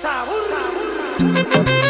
sabor.